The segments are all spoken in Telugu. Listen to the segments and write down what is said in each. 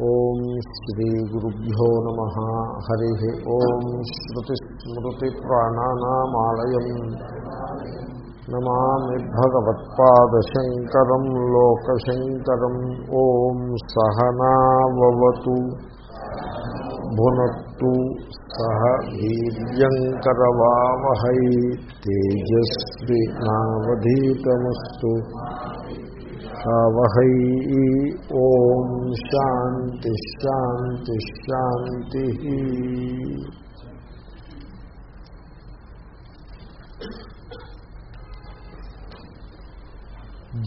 ఓం శ్రీ గురుభ్యో నమ. హరి ఓం శ్రుతిస్మృతిప్రాణానామాలయం నమామి భగవత్పాదశంకరం లోకశంకరం. ఓం సహనావతు భునత్తు సహ వీర్యంకరవావహై తేజస్వి నావధీతమస్తు. వహై ఓం శాంతి శాంతి శాంతి.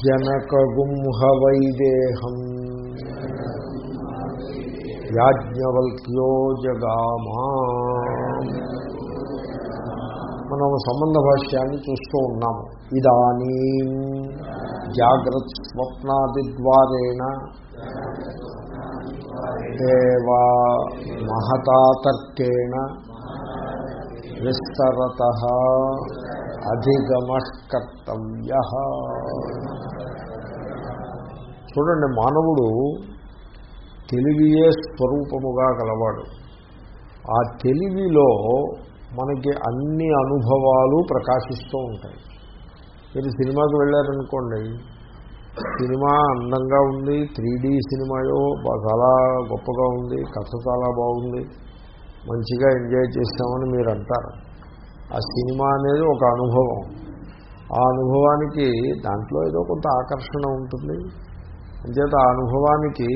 జనకగుంహ యాజ్ఞవల్క్యో జగామా. మనం సంబంధ భాష్యాన్ని చూస్తూ ఉన్నాము. ఇదానీ జాగ్రత్త స్వప్నాదిద్వారేణ దేవా మహతాతర్కేణ విస్తరత అధిగమకర్తవ్య. చూడండి మానవుడు తెలివియే స్వరూపముగా గలవాడు. ఆ తెలివిలో మనకి అన్ని అనుభవాలు ప్రకాశిస్తూ ఉంటాయి. మీరు సినిమాకి వెళ్ళారనుకోండి సినిమా అందంగా ఉంది త్రీ సినిమాయో చాలా గొప్పగా ఉంది కథ చాలా బాగుంది మంచిగా ఎంజాయ్ చేస్తామని మీరు అంటారు ఆ సినిమా అనేది ఒక అనుభవం. ఆ అనుభవానికి దాంట్లో ఏదో కొంత ఆకర్షణ ఉంటుంది. అంచేత ఆ అనుభవానికి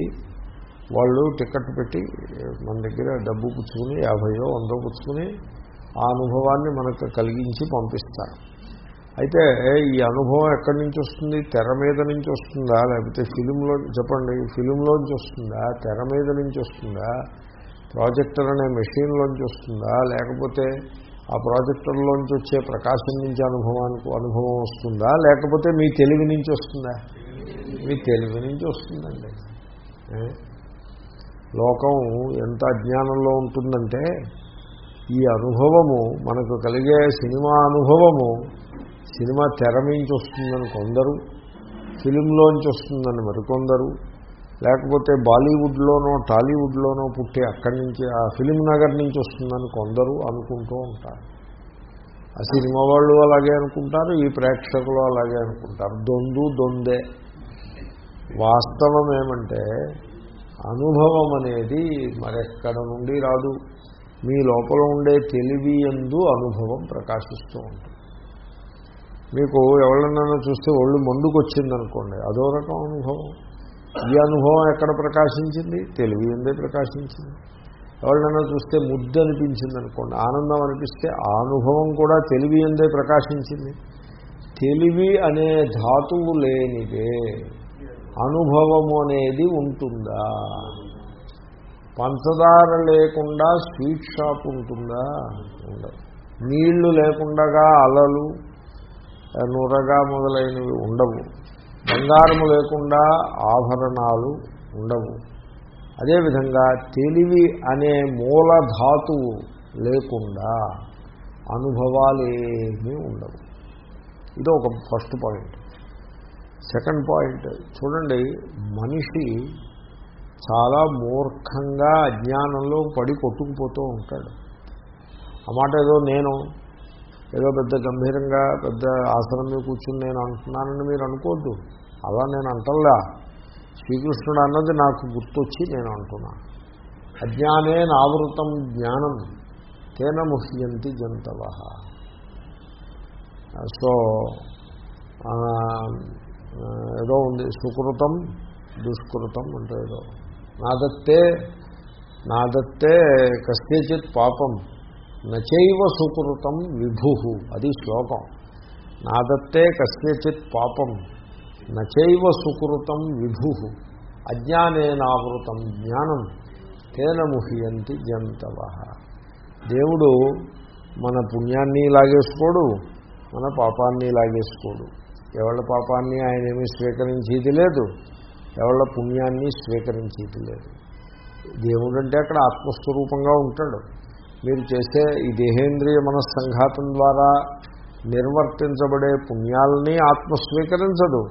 వాళ్ళు టికెట్ పెట్టి మన దగ్గర డబ్బు పుచ్చుకుని యాభయో వందో పుచ్చుకుని ఆ అనుభవాన్ని మనకు కలిగించి పంపిస్తారు. అయితే ఈ అనుభవం ఎక్కడి నుంచి వస్తుంది? తెర మీద నుంచి వస్తుందా? లేకపోతే ఫిలింలో చెప్పండి ఫిలింలోంచి వస్తుందా? తెర మీద నుంచి వస్తుందా? ప్రాజెక్టర్ అనే మెషిన్లోంచి వస్తుందా? లేకపోతే ఆ ప్రాజెక్టర్లోంచి వచ్చే ప్రకాశం నుంచి అనుభవానికి అనుభవం వస్తుందా? లేకపోతే మీ తెలివి నుంచి వస్తుందా? మీ తెలివి నుంచి వస్తుందండి. లోకం ఎంత అజ్ఞానంలో ఉంటుందంటే ఈ అనుభవము మనకు కలిగే సినిమా అనుభవము సినిమా తెర నుంచి వస్తుందని కొందరు ఫిలింలోంచి వస్తుందని మరికొందరు లేకపోతే బాలీవుడ్లోనో టాలీవుడ్లోనో పుట్టి అక్కడి నుంచి ఆ ఫిలిం నగర్ నుంచి వస్తుందని కొందరు అనుకుంటూ ఉంటారు. ఆ సినిమా వాళ్ళు అలాగే అనుకుంటారు ఈ ప్రేక్షకులు అలాగే అనుకుంటారు. దొందు దొందే. వాస్తవం ఏమంటే అనుభవం అనేది మరెక్కడ నుండి రాదు. మీ లోపల ఉండే తెలివి ఎందు అనుభవం ప్రకాశిస్తూ ఉంటుంది. మీకు ఎవరినైనా చూస్తే ఒళ్ళు ముందుకు వచ్చిందనుకోండి అదో రకం అనుభవం. ఈ అనుభవం ఎక్కడ ప్రకాశించింది? తెలివి ఎందే ప్రకాశించింది. ఎవరినైనా చూస్తే ముద్దు అనిపించింది అనుకోండి ఆనందం అనిపిస్తే ఆ అనుభవం కూడా తెలివి ఎందే ప్రకాశించింది. తెలివి అనే ధాతువు లేనిదే అనుభవము అనేది ఉంటుందా? పంచదార లేకుండా స్వీట్ షాప్ ఉంటుందా? ఉండదు. నీళ్ళు లేకుండా అలలు నూరగా మొదలైనవి ఉండవు. బంగారము లేకుండా ఆభరణాలు ఉండవు. అదేవిధంగా తెలివి అనే మూల ధాతువు లేకుండా అనుభవాలు ఏమీ ఉండవు. ఇది ఒక ఫస్ట్ పాయింట్. సెకండ్ పాయింట్ చూడండి మనిషి చాలా మూర్ఖంగా అజ్ఞానంలో పడి కొట్టుకుపోతూ ఉంటాడు. ఆ మాట ఏదో నేను ఏదో పెద్ద గంభీరంగా పెద్ద ఆసనం మీద కూర్చుని నేను అంటున్నానని మీరు అనుకోద్దు. అలా నేను అంటల్లా. శ్రీకృష్ణుడు అన్నది నాకు గుర్తొచ్చి నేను అంటున్నా. అజ్ఞానే నావృతం జ్ఞానం తేన ముహ్యంతి జంతవ. సో ఏదో ఉంది సుకృతం దుష్కృతం అంటే ఏదో. నాదత్తే నాదత్తే కస్యచిత్ పాపం. నచైవ సుకృతం విభు. అది శ్లోకం. నాదత్తే కస్యచిత్ పాపం. నచైవ సుకృతం విభు. అజ్ఞానేనావృతం జ్ఞానం. తేన ముహ్యంతి జంతవ. దేవుడు మన పుణ్యాన్ని లాగేసుకోడు మన పాపాన్ని లాగేసుకోడు. ఎవళ్ళ పాపాన్ని ఆయన ఏమీ స్వీకరించేది లేదు ఎవళ్ళ పుణ్యాన్ని స్వీకరించేది లేదు. దేవుడు అంటే అక్కడ ఆత్మస్వరూపంగా ఉంటాడు. మీరు చేసే ఈ దేహేంద్రియ మనస్సంఘాతం ద్వారా నిర్వర్తించబడే పుణ్యాలని ఆత్మ స్వీకరించదు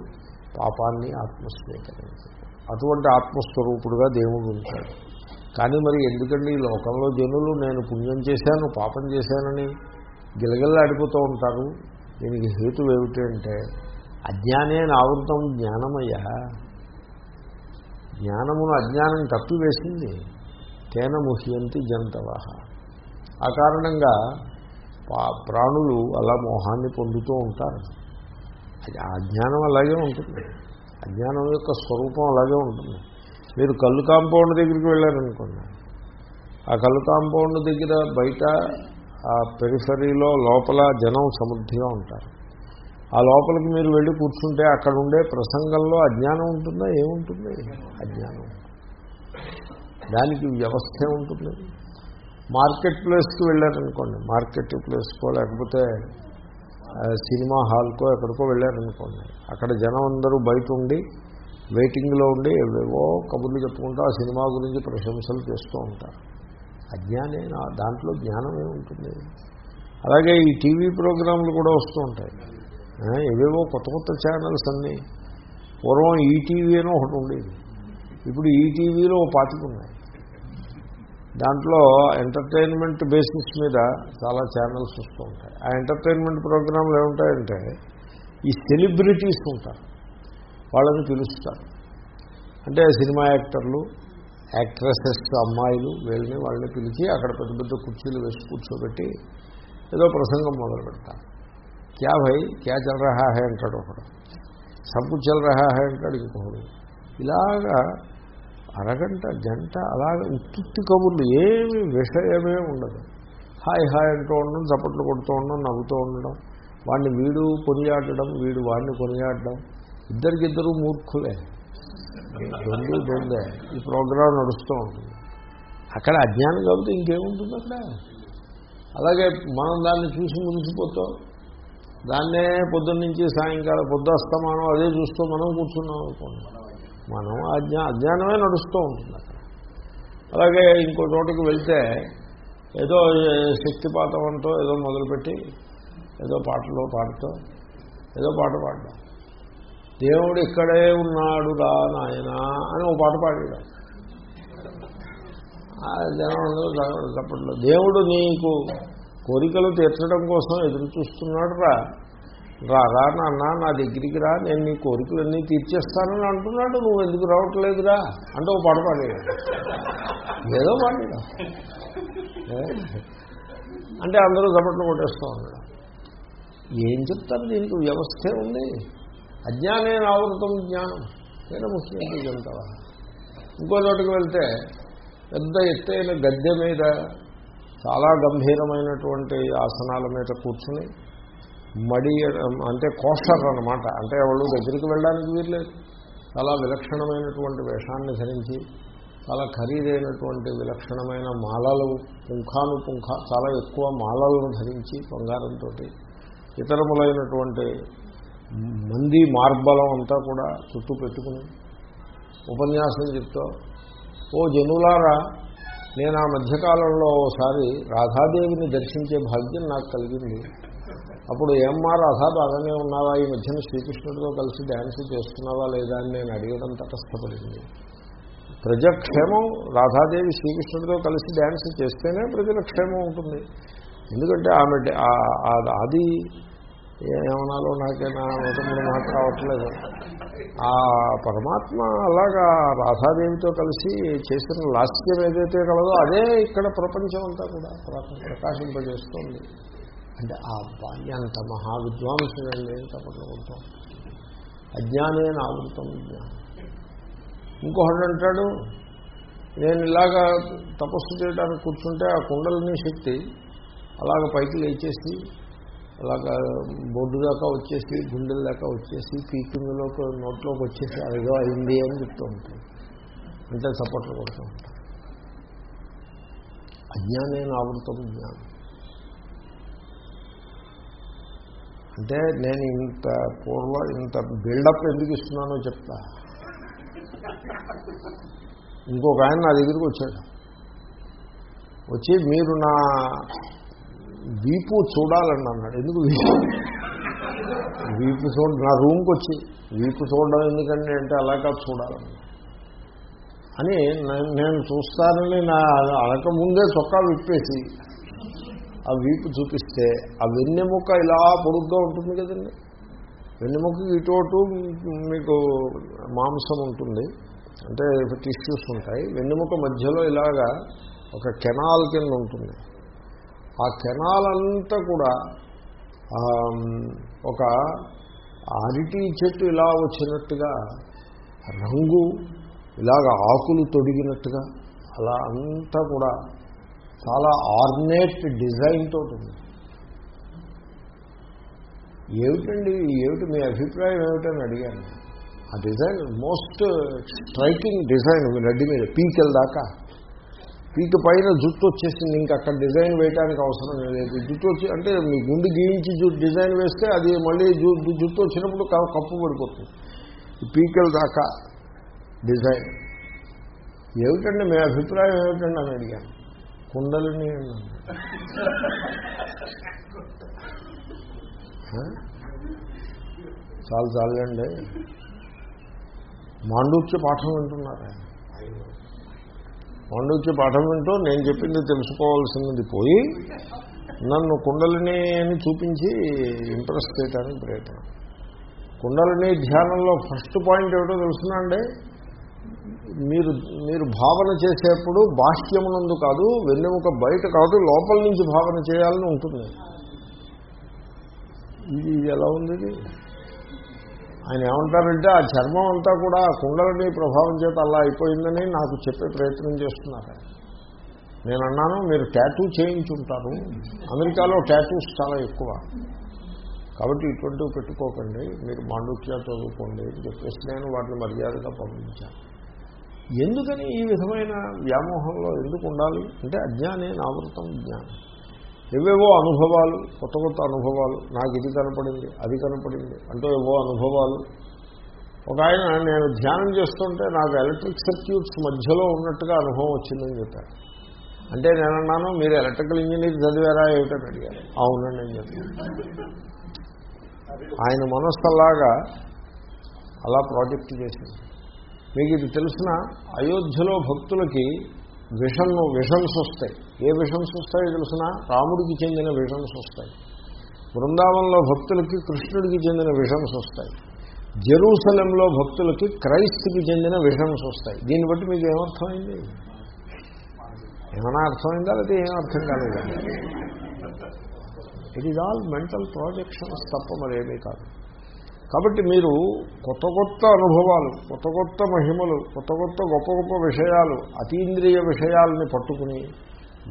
పాపాన్ని ఆత్మ స్వీకరించదు అటువంటి ఆత్మస్వరూపుడుగా దేవుడు ఉంటాడు. కానీ మరి ఎందుకండి ఈ లోకంలో జనులు నేను పుణ్యం చేశాను పాపం చేశానని గిలగిల్లాడిపోతూ ఉంటారు? దీనికి హేతు ఏమిటి అంటే అజ్ఞానే ఆవృతం జ్ఞానమయ్యా. జ్ఞానమును అజ్ఞానం తప్పివేసింది. తేన ముహ్యంతి జంతవ ఆ కారణంగా ప్రాణులు అలా మోహాన్ని పొందుతూ ఉంటారు. అది ఆ అజ్ఞానం అలాగే ఉంటుంది. అజ్ఞానం యొక్క స్వరూపం అలాగే ఉంటుంది. మీరు కళ్ళు కాంపౌండ్ దగ్గరికి వెళ్ళారనుకోండి. ఆ కళ్ళు కాంపౌండ్ దగ్గర బయట ఆ పెరిఫరీలో లోపల జనం సమృద్ధిగా ఉంటారు. ఆ లోపలికి మీరు వెళ్ళి కూర్చుంటే అక్కడ ఉండే ప్రసంగంలో అజ్ఞానం ఉంటుందా? ఏముంటుంది? అజ్ఞానం దానికి వ్యవస్థే ఉంటుంది మార్కెట్ ప్లేస్కి వెళ్ళారనుకోండి మార్కెట్ ప్లేస్కో లేకపోతే సినిమా హాల్కో ఎక్కడికో వెళ్ళారనుకోండి అక్కడ జనం అందరూ బయట ఉండి వెయిటింగ్లో ఉండి ఏవేవో కబుర్లు చెప్పుకుంటూ ఆ సినిమా గురించి ప్రశంసలు చేస్తూ ఉంటారు. అజ్ఞానే దాంట్లో జ్ఞానమే ఉంటుంది అలాగే ఈ టీవీ ప్రోగ్రాంలు కూడా వస్తూ ఉంటాయి. ఏవేవో కొత్త కొత్త ఛానల్స్ అన్నీ. పూర్వం ఈటీవీ అని ఒకటి ఉండేది. ఇప్పుడు ఈటీవీలో ఓ పాతిక ఉన్నాయి. దాంట్లో ఎంటర్టైన్మెంట్ బేసిస్ మీద చాలా ఛానల్స్ వస్తూ ఉంటాయి. ఆ ఎంటర్టైన్మెంట్ ప్రోగ్రాంలు ఏముంటాయంటే ఈ సెలబ్రిటీస్ ఉంటారు. వాళ్ళని పిలుస్తారు. అంటే సినిమా యాక్టర్లు యాక్ట్రెసెస్ అమ్మాయిలు వీళ్ళని వాళ్ళని పిలిచి అక్కడ పెద్ద పెద్ద కుర్చీలు వేసి కూర్చోబెట్టి ఏదో ప్రసంగం మొదలు పెడతారు. క్యా భయ్ క్యా చల్ రహా హై? అంటాడు ఒకడు. సబ్బు చల్ రహా హై? అంటాడు ఇంకొకడు. ఇలాగా అరగంట గంట అలాగే ఉత్తుత్తి కబుర్లు ఏమి విషయమే ఉండదు. హాయ్ హాయ్ అంటూ ఉండడం చప్పట్లు కొడుతూ ఉండడం నవ్వుతూ ఉండడం వాడిని వీడు కొనియాడడం వీడు వాడిని కొనియాడడం ఇద్దరికిద్దరూ మూర్ఖులే. రెండు రెండే ఈ ప్రోగ్రాం నడుస్తూ ఉంటుంది. అక్కడ అజ్ఞానం కాబట్టి ఇంకేముంటుంది అక్కడ? అలాగే మనం దాన్ని చూసి మురిసిపోతాం దాన్నే పొద్దున్న నుంచి సాయంకాలం పొద్దుస్తమానం అదే చూస్తూ మనం కూర్చున్నాం అనుకోండి. మనం అజ్ఞా అజ్ఞానమే నడుస్తూ ఉంటుంది అక్కడ. అలాగే ఇంకో చోటకి వెళ్తే ఏదో శక్తిపాతం అంటూ ఏదో మొదలుపెట్టి ఏదో పాటలో పాడుతూ ఏదో పాట పాడడం. దేవుడు ఇక్కడే ఉన్నాడు రా నాయన అని ఒక పాట పాడాడు. ఆ జనం తప్పట్లో దేవుడు నీకు కోరికలు తీర్చడం కోసం ఎదురు చూస్తున్నాడు రా రా రా నాన్న నా దగ్గరికి రా నేను నీ కోరికలన్నీ తీర్చేస్తానని అంటున్నాడు. నువ్వు ఎందుకు రావట్లేదురా? అంటే ఒక పడపడే. ఏదో పాడాడు అంటే అందరూ చప్పట్లు కొట్టేస్తూ ఉన్నాడు ఏం చెప్తారు దీనికి? వ్యవస్థే ఉంది. అజ్ఞానే ఆవృతం జ్ఞానం. నేను ముఖ్యంగా చెప్తావా? ఇంకో చోటుకు వెళ్తే పెద్ద ఎత్తైన గద్దె మీద చాలా గంభీరమైనటువంటి ఆసనాల మీద కూర్చుని మడి అంటే కోస్టర్ అనమాట అంటే వాళ్ళు దగ్గరికి వెళ్ళడానికి వీర్లేదు చాలా విలక్షణమైనటువంటి వేషాన్ని ధరించి చాలా ఖరీదైనటువంటి విలక్షణమైన మాలలు పుంఖాను పుంఖ చాలా ఎక్కువ మాలలను ధరించి బంగారంతో ఇతరములైనటువంటి మంది మార్బలం అంతా కూడా చుట్టూ పెట్టుకుని ఉపన్యాసం చెప్తూ ఓ జనులారా నేను ఆ మధ్యకాలంలో ఓసారి రాధాదేవిని దర్శించే భాగ్యం నాకు కలిగింది. అప్పుడు ఏమ్మా రాధా బాగానే ఉన్నావా? ఈ మధ్యన శ్రీకృష్ణుడితో కలిసి డ్యాన్స్ చేస్తున్నావా లేదా అని నేను అడిగడం తటస్థపడింది. ప్రజాక్షేమం రాధాదేవి శ్రీకృష్ణుడితో కలిసి డ్యాన్స్ చేస్తేనే ప్రజల క్షేమం ఉంటుంది. ఎందుకంటే ఆమె ఆ- ఆ- అది ఏమనాలో నాకేనా? ఒకటి మాట రావట్లేదు. ఆ పరమాత్మ అలాగా రాధాదేవితో కలిసి చేసిన లాస్యం ఏదైతే కలదో అదే ఇక్కడ ప్రపంచం అంతా కూడా ప్ర- ప్రకాశింపజేస్తోంది. అంటే ఆ అబ్బాయి అంత మహావిద్వాంసుడండి తప్పట్లు కొడతాం. అజ్ఞానే ఆవృతం విజ్ఞానం. ఇంకొకడు అంటాడు నేను ఇలాగా తపస్సు చేయడానికి కూర్చుంటే ఆ కుండలని శక్తి అలాగ పైకి లేచేసి అలాగా బొడ్డు దాకా వచ్చేసి గుండెల దాకా వచ్చేసి పీకిందులోకి నోట్లోకి వచ్చేసి అదిగో అయింది అని చెప్తూ ఉంటాయి అంటే సపోర్ట్లు కొడుతూ ఉంటాయి అజ్ఞానేన ఆవృతం జ్ఞానం అంటే నేను ఇంత పూర్వ ఇంత బిల్డప్ ఎందుకు ఇస్తున్నానో చెప్తా. ఇంకొక ఆయన నా దగ్గరికి వచ్చాడు. వచ్చి మీరు నా వీపు చూడాలని అన్నాడు. ఎందుకు వీపు? వీపు చూడ నా రూమ్కి వచ్చి వీపు చూడడం ఎందుకండి అంటే అలా కాదు చూడాలన్నాడు అని నేను చూస్తానని నా అనక ముందే చొక్కా విప్పేసి ఆ వీపు చూపిస్తే ఆ వెన్నెముక ఇలా పొడుగ్గా ఉంటుంది కదండి. వెన్నెముక ఇటు అటు మీకు మాంసం ఉంటుంది. అంటే టిష్యూస్ ఉంటాయి. వెన్నెముక మధ్యలో ఇలాగా ఒక కెనాల్ కింద ఉంటుంది. ఆ కెనాల్ అంతా కూడా ఒక అరటి చెట్టు ఇలా వచ్చినట్టుగా రంగు ఇలాగ ఆకులు తొడిగినట్టుగా అలా అంతా కూడా చాలా ఆర్నేట్ డిజైన్ తోటి ఉంది. ఏమిటండి ఏమిటి మీ అభిప్రాయం ఏమిటని అడిగాను. ఆ design most striking design Reddy మీద పీకెల్ దాకా. పీక పైన జుట్టు వచ్చేసింది ఇంకా అక్కడ డిజైన్ వేయడానికి అవసరం లేదు. జుట్టు వచ్చి అంటే మీ గుండు గీయించి జుట్టు డిజైన్ వేస్తే అది మళ్ళీ జుట్టు వచ్చినప్పుడు కప్పు పడిపోతుంది. ఈ పీకల దాకా డిజైన్. ఏమిటండి మీ అభిప్రాయం ఏమిటండి అని అడిగాను. కుండలిని చాలు చాలండి మాండూక్య పాఠం వింటున్నారా మాండూక్య పాఠం వింటూ నేను చెప్పింది తెలుసుకోవాల్సినది పోయి నన్ను కుండలిని అని చూపించి ఇంప్రెస్ చేయడానికి ప్రయత్నం. కుండలిని ధ్యానంలో ఫస్ట్ పాయింట్ ఏమిటో తెలుసునండి మీరు మీరు భావన చేసేప్పుడు బాహ్యమునందు కాదు వెన్నెముక బయట కాదు లోపల నుంచి భావన చేయాలని ఉంటుంది. ఇది ఇది ఎలా ఉంది ఇది? ఆయన ఏమంటారంటే ఆ చర్మం అంతా కూడా కుండలని ప్రభావం చేత అలా అయిపోయిందని నాకు చెప్పే ప్రయత్నం చేస్తున్నారు నేను అన్నాను మీరు ట్యాటూ చేయించుంటారు. అమెరికాలో ట్యాటూస్ చాలా ఎక్కువ. కాబట్టి ఇటువంటివి పెట్టుకోకండి. మీరు మాండుక్య చదువుకోండి అని చెప్పేసి నేను వాటిని మర్యాదగా పంపించాను. ఎందుకని ఈ విధమైన వ్యామోహంలో ఎందుకు ఉండాలి? అంటే అజ్ఞానే నావృతం జ్ఞానం. ఏవేవో అనుభవాలు కొత్త కొత్త అనుభవాలు నాకు ఇది కనపడింది అది కనపడింది అంటూ ఏవో అనుభవాలు. ఒక ఆయన నేను ధ్యానం చేస్తుంటే నాకు ఎలక్ట్రిక్ సర్క్యూట్స్ మధ్యలో ఉన్నట్టుగా అనుభవం వచ్చిందని చెప్పారు. అంటే నేనన్నాను మీరు ఎలక్ట్రికల్ ఇంజనీర్ చదివారా ఏమిటని అడిగారు. అవునండి అని చెప్పాను ఆయన మనస్సు అలాగా అలా ప్రాజెక్ట్ చేసింది. మీకు ఇది తెలిసిన? అయోధ్యలో భక్తులకి విషన్ విషన్స్ వస్తాయి. ఏ విషన్స్ వస్తాయో తెలిసిన? రాముడికి చెందిన విషన్స్ వస్తాయి. బృందావనంలో భక్తులకి కృష్ణుడికి చెందిన విషన్స్ వస్తాయి. జెరూసలంలో భక్తులకి క్రైస్తుకి చెందిన విషన్స్ వస్తాయి. దీన్ని బట్టి మీకు ఏమర్థమైంది? ఏమైనా అర్థమైందా? లేదా ఏం అర్థం కాలేదా? It is all mental projections తప్ప మరేమీ కాదు. కాబట్టి మీరు కొత్త కొత్త అనుభవాలు కొత్త కొత్త మహిమలు కొత్త కొత్త గొప్ప గొప్ప విషయాలు అతీంద్రియ విషయాలని పట్టుకుని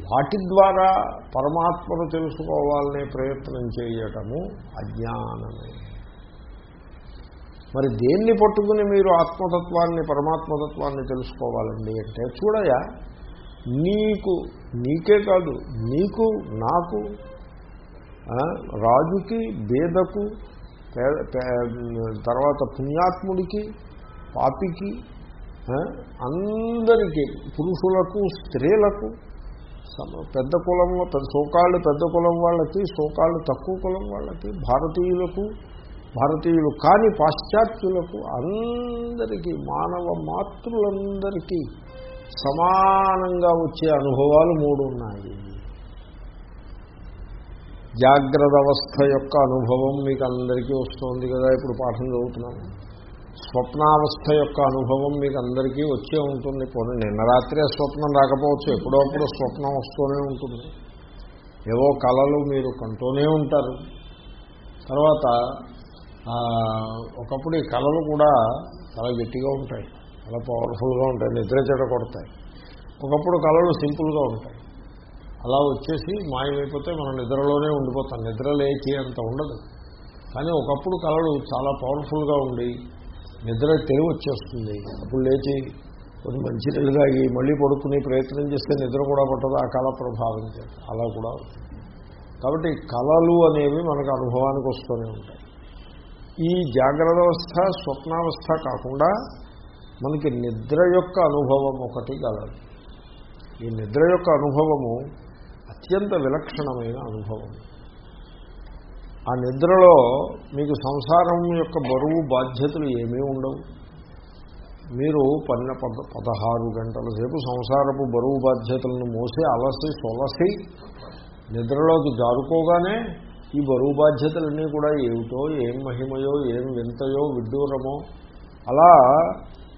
వాటి ద్వారా పరమాత్మను తెలుసుకోవాలనే ప్రయత్నం చేయటము అజ్ఞానమే. మరి దేన్ని పట్టుకుని మీరు ఆత్మతత్వాన్ని పరమాత్మతత్వాన్ని తెలుసుకోవాలండి అంటే చూడయా నీకు నీకే కాదు నీకు నాకు రాజుకి బేదకు తర్వాత పుణ్యాత్ముడికి పాపికి అందరికీ పురుషులకు స్త్రీలకు పెద్ద కులంలో పెద్ద సోకాళ్ళు పెద్ద కులం వాళ్ళకి సోకాళ్ళు తక్కువ కులం వాళ్ళకి భారతీయులకు భారతీయులు కాని పాశ్చాత్యులకు అందరికీ మానవ మాతృలందరికీ సమానంగా వచ్చే అనుభవాలు మూడు ఉన్నాయి జాగ్రత్త అవస్థ యొక్క అనుభవం మీకు అందరికీ వస్తుంది కదా ఇప్పుడు పాఠం చదువుతున్నాను. స్వప్నావస్థ యొక్క అనుభవం మీకు అందరికీ వచ్చే ఉంటుంది. పోనీ నిన్న రాత్రే స్వప్నం రాకపోవచ్చు ఎప్పుడో అప్పుడు స్వప్నం వస్తూనే ఉంటుంది. ఏవో కళలు మీరు కంటూనే ఉంటారు. తర్వాత ఒకప్పుడు ఈ కళలు కూడా చాలా గట్టిగా ఉంటాయి. చాలా పవర్ఫుల్గా ఉంటాయి నిద్ర చెడ కొడతాయి ఒకప్పుడు కళలు సింపుల్గా ఉంటాయి. అలా వచ్చేసి మాయమైపోతే మనం నిద్రలోనే ఉండిపోతాం. నిద్ర లేచి అంత ఉండదు. కానీ ఒకప్పుడు కళలు చాలా పవర్ఫుల్గా ఉండి నిద్ర తెలివి వచ్చేస్తుంది అప్పుడు లేచి కొన్ని మంచి నీళ్ళు తాగి మళ్ళీ పడుకునే ప్రయత్నం చేస్తే నిద్ర కూడా పట్టదు. ఆ కళ ప్రభావం చేత అలా కూడా కాబట్టి కళలు అనేవి మనకు అనుభవానికి వస్తూనే ఉంటాయి. ఈ జాగ్రత్త అవస్థ స్వప్నావస్థ కాకుండా మనకి నిద్ర యొక్క అనుభవం ఒకటి కలదు. ఈ నిద్ర యొక్క అనుభవము అత్యంత విలక్షణమైన అనుభవం. ఆ నిద్రలో మీకు సంసారం యొక్క బరువు బాధ్యతలు ఏమీ ఉండవు. మీరు పన్నె పద పదహారు గంటల సేపు సంసారపు బరువు బాధ్యతలను మోసి అలసి సొలసి నిద్రలోకి జారుకోగానే ఈ బరువు బాధ్యతలన్నీ కూడా ఏమిటో ఏం మహిమయో ఏం వింతయో విడ్డూరమో అలా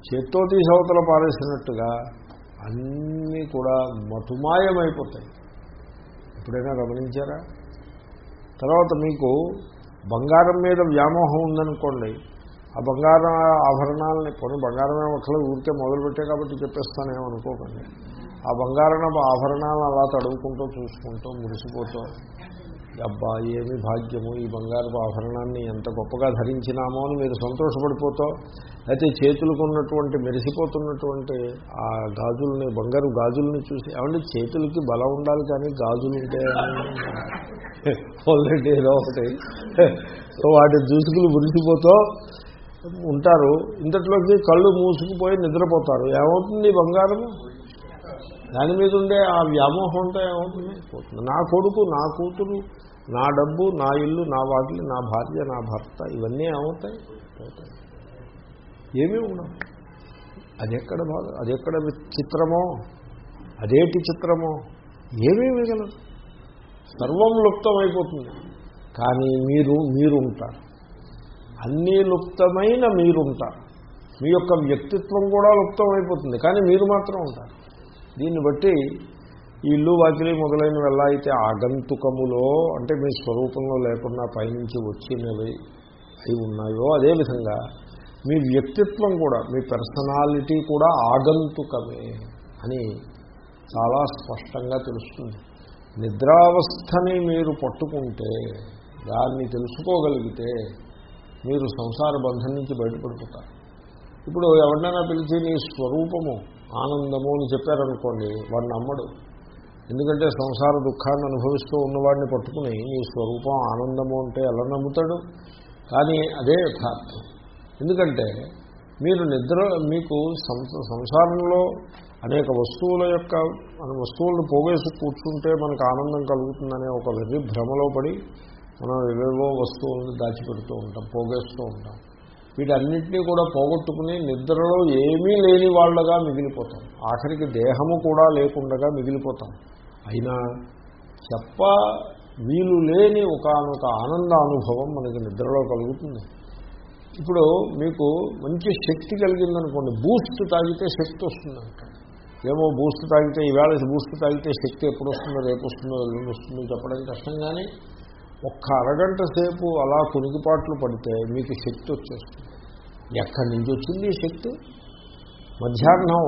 చేత్తో తీసవతల పారేసినట్టుగా అన్నీ కూడా మటుమాయమైపోతాయి ఎప్పుడైనా గమనించారా? తర్వాత మీకు బంగారం మీద వ్యామోహం ఉందనుకోండి ఆ బంగారం ఆభరణాలని కొన్ని బంగారమే ఒకళ్ళు ఊరికే మొదలుపెట్టే కాబట్టి చెప్పేస్తానేమనుకోకండి ఆ బంగారం ఆభరణాలను అలా తడువుకుంటూ చూసుకుంటూ మురిసిపోతూ అబ్బా ఏమి భాగ్యము ఈ బంగారపు ఆభరణాన్ని ఎంత గొప్పగా ధరించినామో అని మీరు సంతోషపడిపోతూ అయితే చేతులకు ఉన్నటువంటి మెరిసిపోతున్నటువంటి ఆ గాజుల్ని బంగారు గాజుల్ని చూసి ఏమంటే చేతులకి బలం ఉండాలి కానీ గాజులు ఉంటే ఆల్రెడీ ఏదో ఒకటి. సో వాటి దూసుకులు మురిసిపోతూ ఉంటారు. ఇంతట్లోకి కళ్ళు మూసుకుపోయి నిద్రపోతారు. ఏమవుతుంది బంగారం? దాని మీద ఉండే ఆ వ్యామోహం ఉంటే ఏమవుతుంది? పోతుంది. నా కొడుకు నా కూతురు నా డబ్బు నా ఇల్లు నా వాకిలి నా భార్య నా భర్త ఇవన్నీ ఏమవుతాయి? పోతాయి. ఏమీ ఉండవు అది ఎక్కడ బాధ అది ఎక్కడ చిత్రమో అదేటి చిత్రమో ఏమీ మిగలదు. సర్వం లుప్తమైపోతుంది. కానీ మీరు మీరుంటారు. అన్నీ లుప్తమైన మీరుంటారు. మీ యొక్క వ్యక్తిత్వం కూడా లుప్తమైపోతుంది. కానీ మీరు మాత్రం ఉంటారు. దీన్ని బట్టి ఈ ఇల్లు వాకిలి మొదలైనవి ఎలా అయితే ఆగంతుకములో అంటే మీ స్వరూపంలో లేకుండా పైనుంచి వచ్చినవి అవి ఉన్నాయో అదేవిధంగా మీ వ్యక్తిత్వం కూడా మీ పర్సనాలిటీ కూడా ఆగంతుకమే అని చాలా స్పష్టంగా తెలుస్తుంది. నిద్రావస్థని మీరు పట్టుకుంటే దాన్ని తెలుసుకోగలిగితే మీరు సంసార బంధం నుంచి బయటపడిపోతారు. ఇప్పుడు ఎవరినైనా పిలిచి నీ స్వరూపము ఆనందము అని చెప్పారనుకోండి వాడిని నమ్మడు. ఎందుకంటే సంసార దుఃఖాన్ని అనుభవిస్తూ ఉన్నవాడిని పట్టుకుని నీ స్వరూపం ఆనందము అంటే ఎలా నమ్ముతాడు? కానీ అదే యథార్థం. ఎందుకంటే మీరు నిద్ర మీకు సంసారంలో అనేక వస్తువుల యొక్క మన వస్తువులను పోగేసి కూర్చుంటే మనకు ఆనందం కలుగుతుందనే ఒక వెర్రి భ్రమలో పడి మనం ఏవేవో వస్తువులను దాచిపెడుతూ ఉంటాం పోగేస్తూ ఉంటాం. వీటన్నిటినీ కూడా పోగొట్టుకుని నిద్రలో ఏమీ లేని వాళ్ళగా మిగిలిపోతాం. ఆఖరికి దేహము కూడా లేకుండా మిగిలిపోతాం. అయినా చెప్ప వీలు లేని ఒకనొక ఆనంద అనుభవం మనకి నిద్రలో కలుగుతుంది. ఇప్పుడు మీకు మంచి శక్తి కలిగిందనుకోండి బూస్ట్ తాగితే శక్తి వస్తుందంట. ఏమో బూస్ట్ తాగితే ఈవేళ బూస్ట్ తాగితే శక్తి ఎప్పుడు వస్తుందో రేపు వస్తుందో ఎల్లుండి వస్తుందో చెప్పడం కష్టం కానీ ఒక్క అరగంట సేపు అలా కునికిపాట్లు పడితే మీకు శక్తి వచ్చేస్తుంది. ఎక్కడి నుంచి వచ్చింది ఈ శక్తి? మధ్యాహ్నం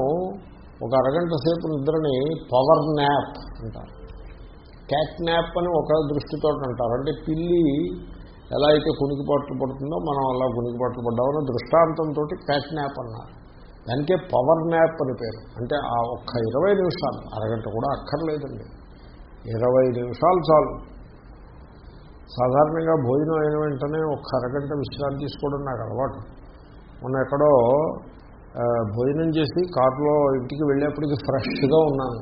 ఒక అరగంట సేపు నిద్రని పవర్ న్యాప్ అంటారు. క్యాట్ న్యాప్ అని ఒక దృష్టితో అంటారు. అంటే పిల్లి ఎలా అయితే కునికిపాట్లు పడుతుందో మనం అలా కునికిపాట్లు పడ్డామని దృష్టాంతంతో క్యాట్ న్యాప్ అన్నారు. దానికే పవర్ న్యాప్ అని పేరు. అంటే ఆ ఒక్క ఇరవై నిమిషాలు అరగంట కూడా అక్కర్లేదండి. ఇరవై నిమిషాలు చాలు. సాధారణంగా భోజనం అయిన వెంటనే ఒక్క అరగంట విశ్రాంతి తీసుకోవడం నాకు అలవాటు. మొన్న ఎక్కడో భోజనం చేసి కారులో ఇంటికి వెళ్ళేప్పటికి ఫ్రెష్గా ఉన్నాను.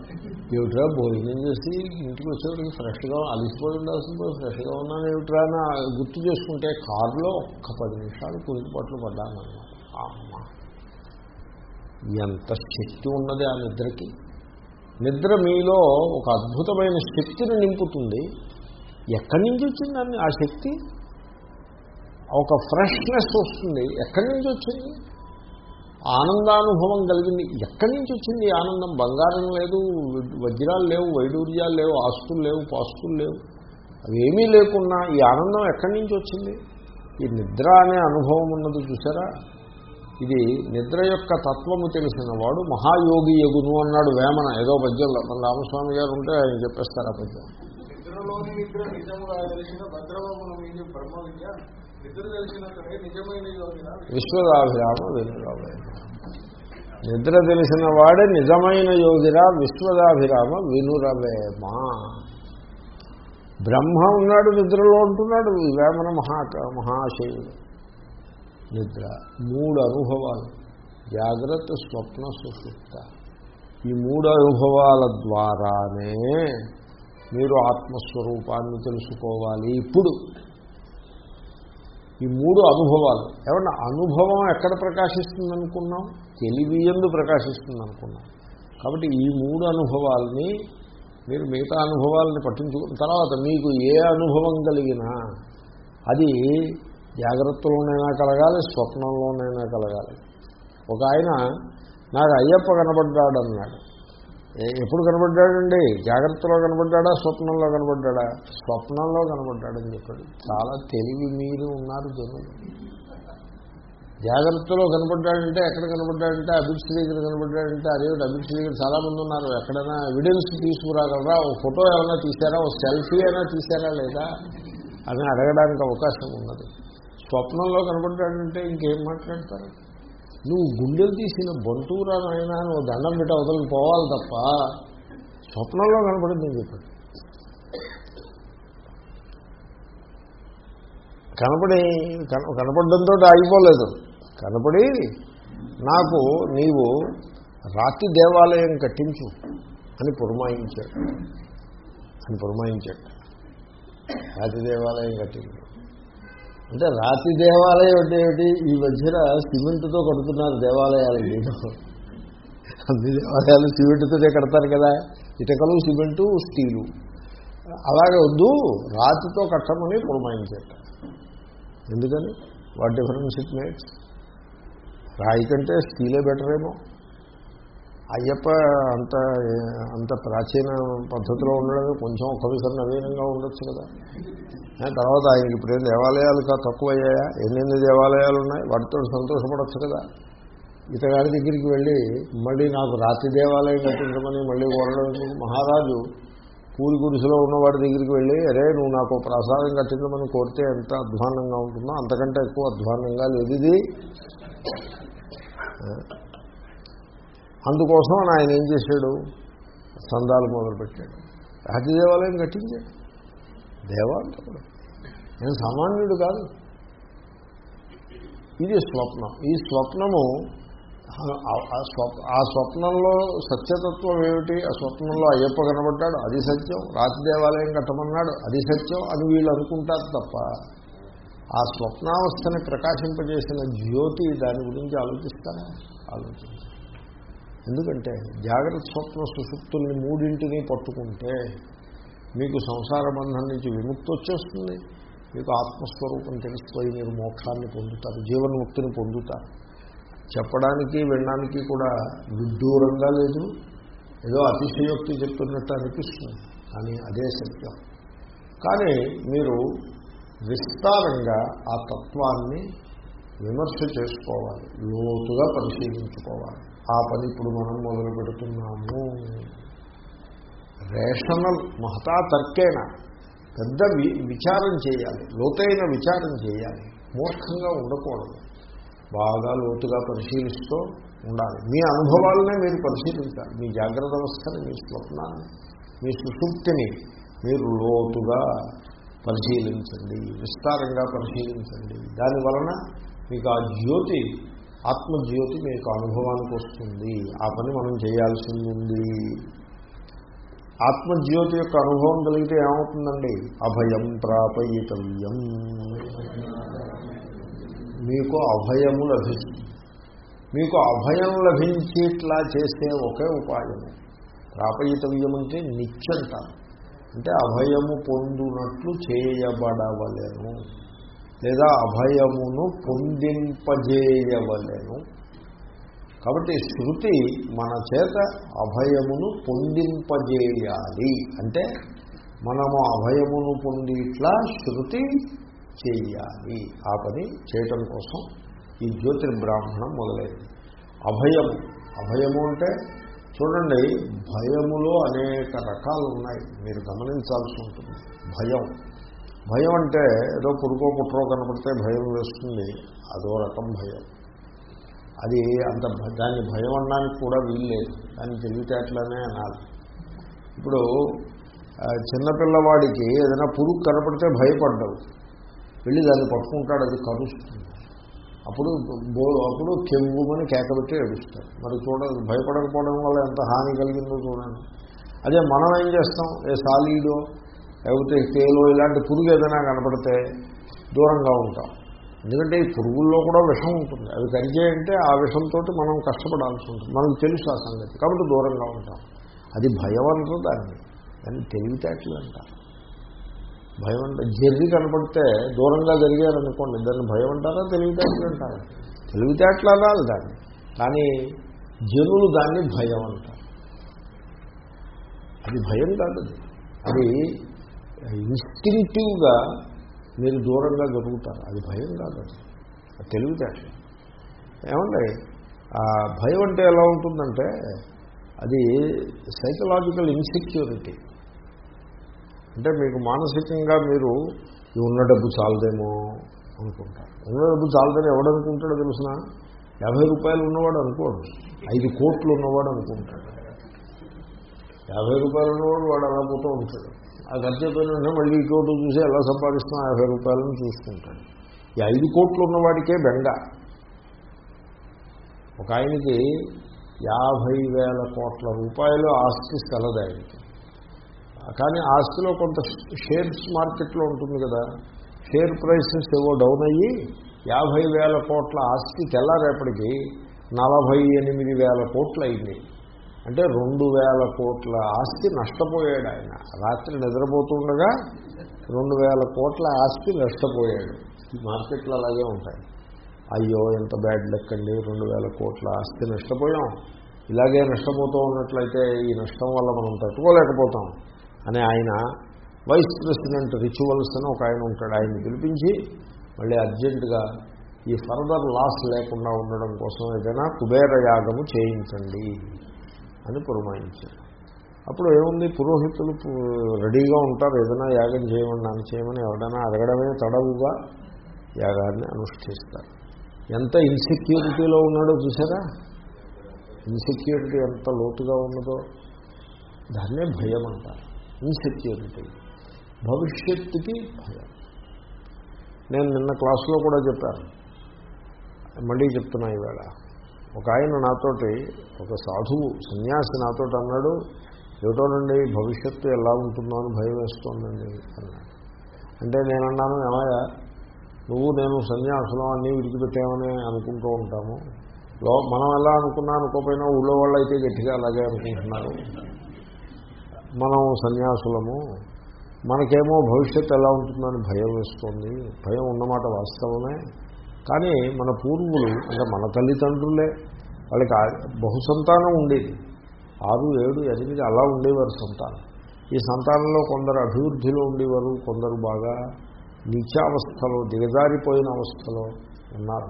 ఏమిట్రా భోజనం చేసి ఇంటికి వచ్చేప్పటికి ఫ్రెష్గా అలిసిపోయి ఉండాల్సింది ఫ్రెష్గా ఉన్నాను ఏమిట్రా అని గుర్తు చేసుకుంటే కారులో ఒక్క పది నిమిషాలు కురికిపట్లు పడ్డాను అమ్మ ఎంత శక్తి ఉన్నది ఆ నిద్రకి. నిద్ర మీలో ఒక అద్భుతమైన శక్తిని నింపుతుంది. ఎక్కడి నుంచి వచ్చిందండి ఆ శక్తి? ఒక ఫ్రెష్నెస్ వస్తుంది. ఎక్కడి నుంచి వచ్చింది? ఆనందానుభవం కలిగింది. ఎక్కడి నుంచి వచ్చింది ఆనందం? బంగారం లేదు వజ్రాలు లేవు వైడూర్యాలు లేవు ఆస్తులు లేవు పాస్తులు లేవు. అవేమీ లేకున్నా ఈ ఆనందం ఎక్కడి నుంచి వచ్చింది? ఈ నిద్ర అనే అనుభవం ఉన్నది చూసారా? ఇది నిద్ర యొక్క తత్వము తెలిసిన వాడు మహాయోగి యగును అన్నాడు వేమన. ఏదో పద్యంలో మన రామస్వామి గారు ఉంటే ఆయన చెప్పేస్తారు ఆ పద్యం. బ్రహ్మలోని నిద్ర నిజముగా తెలిసిన భద్రవమును మీది బ్రహ్మ విద్య నిద్ర తెలిసినట్టునే నిజమైన యోగిన విశ్వదాభిరామ వినురవే నిద్ర తెలిసిన వాడే నిజమైన యోగిరా విశ్వదాభిరామ వినురవేమా బ్రహ్మ ఉన్నాడు నిద్రలో ఉంటున్నాడు వేమన మహా మహాశయుడు. నిద్ర మూడు అనుభవాలు. జాగ్రత్త స్వప్న సుషుప్త. ఈ మూడు అనుభవాల ద్వారానే మీరు ఆత్మస్వరూపాన్ని తెలుసుకోవాలి ఇప్పుడు. ఈ మూడు అనుభవాలు. ఏమన్నా అనుభవం ఎక్కడ ప్రకాశిస్తుంది అనుకున్నాం తెలివి ఎందు ప్రకాశిస్తుంది అనుకున్నాం కాబట్టి ఈ మూడు అనుభవాల్ని మీరు మిగతా అనుభవాలని పట్టించుకున్న తర్వాత మీకు ఏ అనుభవం కలిగినా అది జాగ్రత్తలోనైనా కలగాలి స్వప్నంలోనైనా కలగాలి. ఒక ఆయన నాకు అయ్యప్ప కనబడ్డాడన్నాడు. ఎప్పుడు కనబడ్డాడండి? జాగ్రత్తలో కనబడ్డాడా? స్వప్నంలో కనబడ్డాడా? స్వప్నంలో కనబడ్డాడని చెప్పాడు. చాలా తెలివి మీరు ఉన్నారు జనులు. జాగ్రత్తలో కనబడ్డాడంటే ఎక్కడ కనబడ్డాడంటే అభిక్ష దగ్గర కనబడ్డాడంటే అదే అభిక్ష దగ్గర చాలామంది ఉన్నారు. ఎక్కడైనా ఎవిడెన్స్ తీసుకురాగలరా? ఓ ఫోటో ఏమైనా తీశారా? ఓ సెల్ఫీ అయినా తీశారా లేదా? అని అడగడానికి అవకాశం ఉన్నది. స్వప్నంలో కనబడ్డాడంటే ఇంకేం మాట్లాడతారు? నువ్వు గుండెలు తీసిన బంటూరా నాయనా నువ్వు దండం పెట్టి అవతలకి పోవాలి తప్ప స్వప్నంలో కనపడిందని చెప్పాడు? కనపడి కన- కనపడడంతో ఆగిపోలేదు. కనపడి నాకు నీవు రాతి దేవాలయం కట్టించు అని పురమాయించాడు. అని పురమాయించాడు. రాతి దేవాలయం కట్టించు. అంటే రాతి దేవాలయం అంటే ఏమిటి? ఈ మధ్యన సిమెంట్తో కడుతున్నారు దేవాలయాలు అన్ని దేవాలయాలు సిమెంట్తోనే కడతారు కదా. ఇటకలు సిమెంటు స్టీలు. అలాగే వద్దు రాతితో కట్టమని పురమాయించేట ఎందుకని? What difference it makes? రాయి కంటే స్టీలే బెటర్ ఏమో అయ్యప్ప అంత అంత ప్రాచీన పద్ధతిలో ఉండడం. కొంచెం ఒక విధంగా నవీనంగా ఉండొచ్చు కదా. తర్వాత ఆయనకి ఇప్పుడేం దేవాలయాలు కా తక్కువ అయ్యాయా ఎన్నెన్ని దేవాలయాలు ఉన్నాయి? వాటితో సంతోషపడవచ్చు కదా. ఇతగాడి దగ్గరికి వెళ్ళి మళ్ళీ నాకు రాతి దేవాలయం కట్టించమని మళ్ళీ కోరడం మహారాజు పూరి గుడిసెలో ఉన్నవాడి దగ్గరికి వెళ్ళి అరే నువ్వు నాకు ప్రసాదం కట్టించమని కోరితే ఎంత అధ్వానంగా ఉంటుందో అంతకంటే ఎక్కువ అధ్వానంగా లేదు ఇది. అందుకోసం ఆయన ఏం చేశాడు? సందాలు మొదలుపెట్టాడు. రాతి దేవాలయం కట్టించాడు. దేవాలయం నేను సామాన్యుడు కాదు. ఇది స్వప్నం. ఈ స్వప్నము ఆ- స్వప్- ఆ స్వప్నంలో సత్యతత్వం ఏమిటి? ఆ స్వప్నంలో అయ్యప్ప కనబడ్డాడు అది సత్యం. రాతి దేవాలయం కట్టమన్నాడు అది సత్యం అని వీళ్ళు అనుకుంటారు తప్ప ఆ స్వప్నావస్థని ప్రకాశింపజేసిన జ్యోతి దాని గురించి ఆలోచిస్తారా? ఆలోచించారు. ఎందుకంటే జాగ్రత్త స్వప్న సుషుప్తుల్ని మూడింటిని పట్టుకుంటే మీకు సంసార బంధం నుంచి విముక్తి వచ్చేస్తుంది. మీకు ఆత్మస్వరూపం తెలిసిపోయి మీరు మోక్షాన్ని పొందుతారు జీవన్ముక్తిని పొందుతారు. చెప్పడానికి వినడానికి కూడా విడ్డూరంగా లేదు. ఏదో అతిశయోక్తి చెప్తున్నట్టు అనిపిస్తుంది కానీ అదే సత్యం. కానీ మీరు విస్తారంగా ఆ తత్వాన్ని విమర్శ చేసుకోవాలి లోతుగా పరిశీలించుకోవాలి. ఆ పని ఇప్పుడు మనం మొదలు పెడుతున్నాము. రేషనల్ మహతా తర్కేన పెద్ద వి విచారం చేయాలి లోతైన విచారం చేయాలి. మూర్ఖంగా ఉండకూడదు. బాగా లోతుగా పరిశీలిస్తూ ఉండాలి. మీ అనుభవాలనే మీరు పరిశీలించాలి. మీ జాగ్రత్త అవస్థని మీ స్వప్నాన్ని మీ సుశుక్తిని మీరు లోతుగా పరిశీలించండి విస్తారంగా పరిశీలించండి. దానివలన మీకు ఆ జ్యోతి ఆత్మజ్యోతి మీకు అనుభవానికి వస్తుంది. ఆ పని మనం చేయాల్సింది ఉంది ఆత్మజ్యోతి యొక్క అనుభవం కలిగితే ఏమవుతుందండి? అభయం ప్రాపయితవ్యం. మీకు అభయము లభిస్తుంది. మీకు అభయం లభించేట్లా చేసే ఒకే ఉపాయం. ప్రాపయితవ్యం అంటే నిత్యంట అంటే అభయము పొందునట్లు చేయబడవలేను. లేదా అభయమును పొందింపజేయవలను. కాబట్టి శృతి మన చేత అభయమును పొందింపజేయాలి. అంటే మనము అభయమును పొందిట్లా శృతి చేయాలి. ఆ పని చేయటం కోసం ఈ జ్యోతిర్బ్రాహ్మణం మొదలైంది. అభయము అభయము అంటే చూడండి భయములో అనేక రకాలు ఉన్నాయి మీరు గమనించాల్సి ఉంటుంది. భయం. భయం అంటే ఏదో పురుగో పుట్రో కనపడితే భయం వేస్తుంది. అదో రకం భయం. అది అంత దాన్ని భయం అనడానికి కూడా వీల్లేదు. దాన్ని తెలివితేటలనే అనాలి. ఇప్పుడు చిన్నపిల్లవాడికి ఏదైనా పురుగు కనపడితే భయపడ్డావు వెళ్ళి దాన్ని పట్టుకుంటాడు అది కరుస్తుంది. అప్పుడు బో అప్పుడు కెవ్వుమని కేకబెట్టి ఏడుస్తాడు. మరి చూడ భయపడకపోవడం వల్ల ఎంత హాని కలిగిందో చూడండి. అదే మనం ఏం చేస్తాం? ఏ సాలీడో లేకపోతే తేలో ఇలాంటి పురుగు ఏదైనా కనపడితే దూరంగా ఉంటాం. ఎందుకంటే ఈ పురుగుల్లో కూడా విషం ఉంటుంది. అవి కరిచేయంటే ఆ విషంతో మనం కష్టపడాల్సి ఉంటుంది. మనకు తెలుసు ఆ సంగతి. కాబట్టి దూరంగా ఉంటాం. అది భయం అంటారు దాన్ని. దాన్ని తెలివితేటలు అంటారు. భయం అంటే జర్రి కనపడితే దూరంగా జరిగారనుకోండి దాన్ని భయం అంటారా తెలివితేటలు అంటారా? తెలివితేటలు అనాలి దాన్ని. కానీ జనులు దాన్ని భయం అంటారు. అది భయం కాదు అది ఇన్స్టింక్టివ్గా మీరు దూరంగా జరుగుతారు అది భయం కాదు అది. అది ఏమండి? ఆ భయం అంటే ఎలా ఉంటుందంటే అది సైకలాజికల్ ఇన్సెక్యూరిటీ అంటే మీకు మానసికంగా మీరు ఈ ఉన్న డబ్బు చాలదేమో అనుకుంటారు. ఉన్న డబ్బు చాలదని ఎవడనుకుంటాడో తెలిసిన? యాభై రూపాయలు ఉన్నవాడు అనుకోడు. ఐదు కోట్లు ఉన్నవాడు అనుకుంటాడు. యాభై రూపాయలు ఉన్నవాడు వాడు అలా పోతూ ఉంటాడు. ఆ ఖర్చు అయిపోయిన మళ్ళీ మళ్ళీ కోట్లు చూసి ఎలా సంపాదిస్తున్నా యాభై రూపాయలను చూసుకుంటాడు. ఈ ఐదు కోట్లు ఉన్నవాడికే బెంగ. ఒక ఆయనకి యాభై వేల కోట్ల రూపాయలు ఆస్తి కలదు ఆయనకి. కానీ ఆస్తిలో కొంత షేర్స్ మార్కెట్లో ఉంటుంది కదా షేర్ ప్రైసెస్ ఏవో డౌన్ అయ్యి యాభై వేల కోట్ల ఆస్తి తెల్లారేపటికి నలభై ఎనిమిది వేల కోట్లు అయింది. అంటే రెండు వేల కోట్ల ఆస్తి నష్టపోయాడు ఆయన. రాత్రి నిద్రపోతుండగా రెండు వేల కోట్ల ఆస్తి నష్టపోయాడు. ఈ మార్కెట్లు అలాగే ఉంటాయి. అయ్యో ఎంత బ్యాడ్ లెక్ అండి. రెండు వేల కోట్ల ఆస్తి నష్టపోయాం. ఇలాగే నష్టపోతూ ఉన్నట్లయితే ఈ నష్టం వల్ల మనం తట్టుకోలేకపోతాం అని ఆయన వైస్ ప్రెసిడెంట్ రిచువల్స్ అని ఒక ఆయన ఉంటాడు. ఆయన్ని పిలిపించి మళ్ళీ అర్జెంటుగా ఈ ఫర్దర్ లాస్ లేకుండా ఉండడం కోసం ఏదైనా కుబేర యాగము చేయించండి. అని పురమాయించారు. అప్పుడు ఏముంది? పురోహితులు రెడీగా ఉంటారు. ఏదైనా యాగం చేయమని దాన్ని చేయమని ఎవరైనా అడగడమే తడవుగా యాగాన్ని అనుష్ఠిస్తారు. ఎంత ఇన్సెక్యూరిటీలో ఉన్నాడో చూసారా ఇన్సెక్యూరిటీ ఎంత లోతుగా ఉన్నదో దాన్నే భయం అంటారు. ఇన్సెక్యూరిటీ భవిష్యత్తుకి భయం. నేను నిన్న క్లాసులో కూడా చెప్పాను. మళ్ళీ చెప్తున్నా ఈవేళ. ఒక ఆయన నాతోటి ఒక సాధువు సన్యాసి నాతోటి అన్నాడు ఏమిటోనండి భవిష్యత్తు ఎలా ఉంటుందో అని భయం వేస్తోందండి అన్నాడు. అంటే నేను అన్నాను ఏమయ్యా నువ్వు నేను సన్యాసులం అన్నీ విడిచిపెట్టామని అనుకుంటూ ఉంటాము. లో మనం ఎలా అనుకున్నా అనుకోకపోయినా ఊళ్ళో వాళ్ళు అయితే గట్టిగా అలాగే అనుకుంటున్నారు. మనం సన్యాసులము. మనకేమో భవిష్యత్తు ఎలా ఉంటుందని భయం వేస్తుంది. భయం ఉన్నమాట వాస్తవమే. కానీ మన పూర్వులు అంటే మన తల్లిదండ్రులే వాళ్ళకి బహుసంతానం ఉండేది. ఆరు ఏడు ఎనిమిది అలా ఉండేవారు సంతానం. ఈ సంతానంలో కొందరు అభివృద్ధిలో ఉండేవారు కొందరు బాగా నీచావస్థలో దిగజారిపోయిన అవస్థలో ఉన్నారు.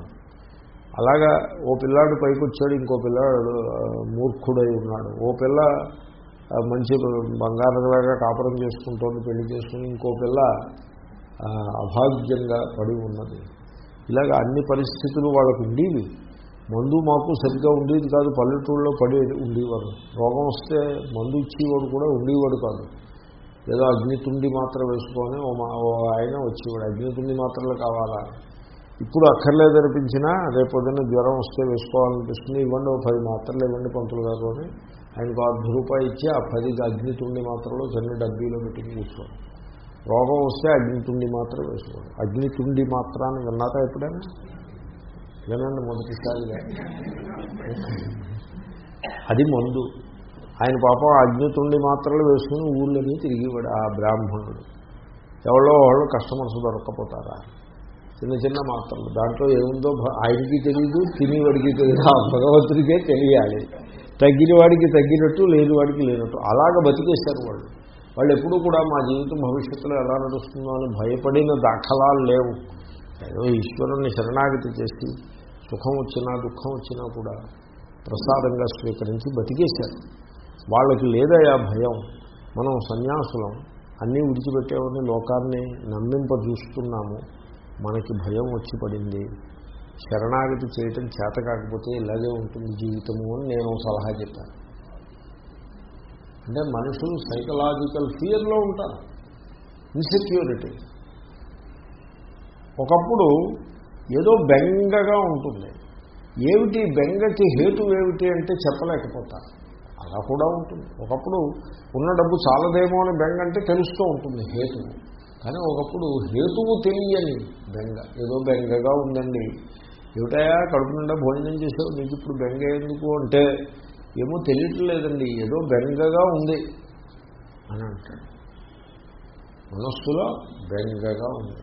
అలాగా ఓ పిల్లాడు పైకొచ్చాడు ఇంకో పిల్లాడు మూర్ఖుడై ఉన్నాడు. ఓ పిల్ల మంచి బంగారంలాగా కాపురం చేసుకుంటోంది పెళ్ళి చేసుకుని ఇంకో పిల్ల అభాగ్యంగా పడి ఉన్నది. ఇలాగ అన్ని పరిస్థితులు వాళ్ళకు ఉండేవి. మందు మాకు సరిగ్గా ఉండేది కాదు పల్లెటూళ్ళలో పడే ఉండేవారు. రోగం వస్తే మందు ఇచ్చేవాడు కూడా ఉండేవాడు కాదు. ఏదో అగ్నితుండి మాత్రం వేసుకొని ఓ మా ఆయన వచ్చేవాడు. అగ్నితుండి మాత్రలు కావాలా? ఇప్పుడు అక్కర్లేదనిపించినా రేపు పొద్దున్న జ్వరం వస్తే వేసుకోవాలనిపిస్తుంది. ఇవ్వండి ఓ పది మాత్రలు ఇవ్వండి పంతులు గారు అని ఆయనకు ఆ రూపాయి ఇచ్చి ఆ పది అగ్నితుండి మాత్రలో చిన్న డబ్బీలో పెట్టి కూర్చోండి రోగం వస్తే అగ్నితుండి మాత్రం వేసుకోండి. అగ్నితుండి మాత్రాన్ని విన్నారా ఎప్పుడైనా? వినండి మొదటిసారిగా అది మందు. ఆయన పాపం అగ్నితుండి మాత్రలు వేసుకుని ఊళ్ళని తిరిగివాడు ఆ బ్రాహ్మణుడు. ఎవరో వాళ్ళు కస్టమర్స్ దొరక్కపోతారా? చిన్న చిన్న మాత్రలు. దాంట్లో ఏముందో ఆయనకి తెలియదు తినేవాడికి తెలియదు ఆ భగవంతుడికే తెలియాలి. తగ్గిన వాడికి తగ్గినట్టు లేని వాడికి లేనట్టు. అలాగ బతికేశారు వాళ్ళు. వాళ్ళు ఎప్పుడూ కూడా మా జీవితం భవిష్యత్తులో ఎలా నడుస్తుందో అని భయపడిన దాఖలాలు లేవు. ఏదో ఈశ్వరుణ్ణి శరణాగతి చేసి సుఖం వచ్చినా దుఃఖం వచ్చినా కూడా ప్రసాదంగా స్వీకరించి బతికేశారు. వాళ్ళకి లేదయా భయం? మనం సన్యాసులం. అన్నీ విడిచిపెట్టేవని లోకాన్ని నమ్మింప చూస్తున్నాము మనకి భయం వచ్చి పడింది. శరణాగతి చేయటం చేత కాకపోతే ఇలాగే ఉంటుంది జీవితము అని నేను సలహా చెప్పాను. అంటే మనుషులు సైకలాజికల్ ఫియర్లో ఉంటారు. ఇన్సెక్యూరిటీ ఒకప్పుడు ఏదో బెంగగా ఉంటుంది. ఏమిటి బెంగకి హేతు ఏమిటి అంటే చెప్పలేకపోతారు. అలా కూడా ఉంటుంది. ఒకప్పుడు ఉన్న డబ్బు చాలదేమో అని బెంగ అంటే తెలుస్తూ ఉంటుంది హేతు. కానీ ఒకప్పుడు హేతువు తెలియని బెంగ. ఏదో బెంగగా ఉందండి. ఏమిటయా కడుపు నిండా భోజనం చేసావు? నీకు ఇప్పుడు బెంగ ఎందుకు? అంటే ఏమో తెలియట్లేదండి ఏదో బెంగగా ఉంది అని అంటాడు. మనస్సులో బెంగగా ఉంది.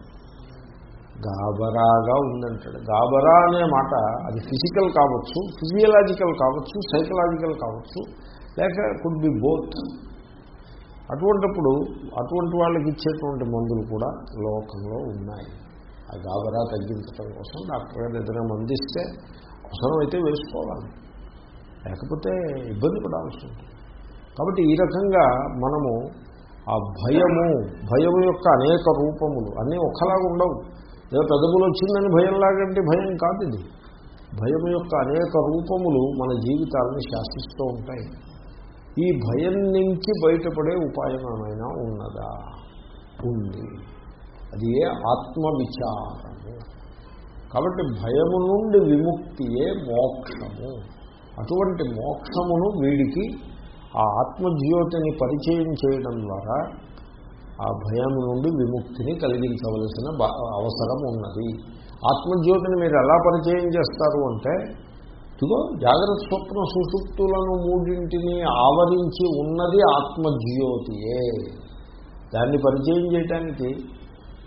గాబరాగా ఉందంటాడు. గాబరా అనే మాట అది ఫిజికల్ కావచ్చు ఫిజియలాజికల్ కావచ్చు సైకలాజికల్ కావచ్చు లేక కుడ్ బి బోత్ అటువంటిప్పుడు అటువంటి వాళ్ళకి ఇచ్చేటువంటి మందులు కూడా లోకంలో ఉన్నాయి. ఆ గాబరా తగ్గించడం కోసం డాక్టర్ గారు ఏదైనా మందిస్తే అవసరం అవసరమైతే వేసుకోవాలి. లేకపోతే ఇబ్బంది పడాల్సి ఉంటుంది కాబట్టి ఈ రకంగా మనము ఆ భయము భయము యొక్క అనేక రూపములు అన్నీ ఒకలాగా ఉండవు. ఏదో పెదవులు వచ్చిందని భయంలాగంటే భయం కాదు ఇది. భయం యొక్క అనేక రూపములు మన జీవితాలను శాసిస్తూ ఉంటాయి. ఈ భయం నుంచి బయటపడే ఉపాయం ఏమైనా ఉన్నదా? ఉంది. అది ఏ ఆత్మవిచారము. కాబట్టి భయము నుండి విముక్తియే మోక్షము. అటువంటి మోక్షమును వీడికి ఆ ఆత్మజ్యోతిని పరిచయం చేయడం ద్వారా ఆ భయం నుండి విముక్తిని కలిగించవలసిన అవసరం ఉన్నది. ఆత్మజ్యోతిని మీరు ఎలా పరిచయం చేస్తారు అంటే ఇదిగో జాగ్రత్త స్వప్న సుషుప్తులను మూడింటిని ఆవరించి ఉన్నది ఆత్మజ్యోతియే. దాన్ని పరిచయం చేయటానికి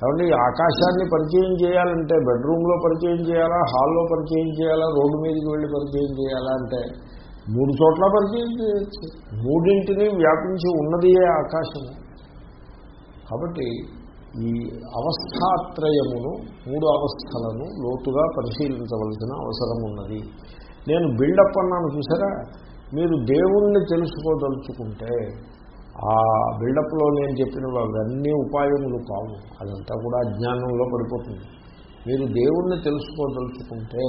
కాబట్టి ఆకాశాన్ని పరిచయం చేయాలంటే బెడ్రూమ్లో పరిచయం చేయాలా హాల్లో పరిచయం చేయాలా రోడ్డు మీదకి వెళ్ళి పరిచయం చేయాలా అంటే మూడు చోట్ల పరిచయం చేయొచ్చు. మూడింటిని వ్యాపించి ఉన్నదియే ఆకాశము కాబట్టి ఈ అవస్థాత్రయమును మూడు అవస్థలను లోతుగా పరిశీలించవలసిన అవసరం ఉన్నది. నేను బిల్డప్ అన్నాను చూసారా? మీరు దేవుణ్ణి తెలుసుకోదలుచుకుంటే ఆ బిల్డప్లో నేను చెప్పిన అవన్నీ ఉపాయములు కావు. అదంతా కూడా అజ్ఞానంలో పడిపోతుంది. మీరు దేవుణ్ణి తెలుసుకోదలుచుకుంటే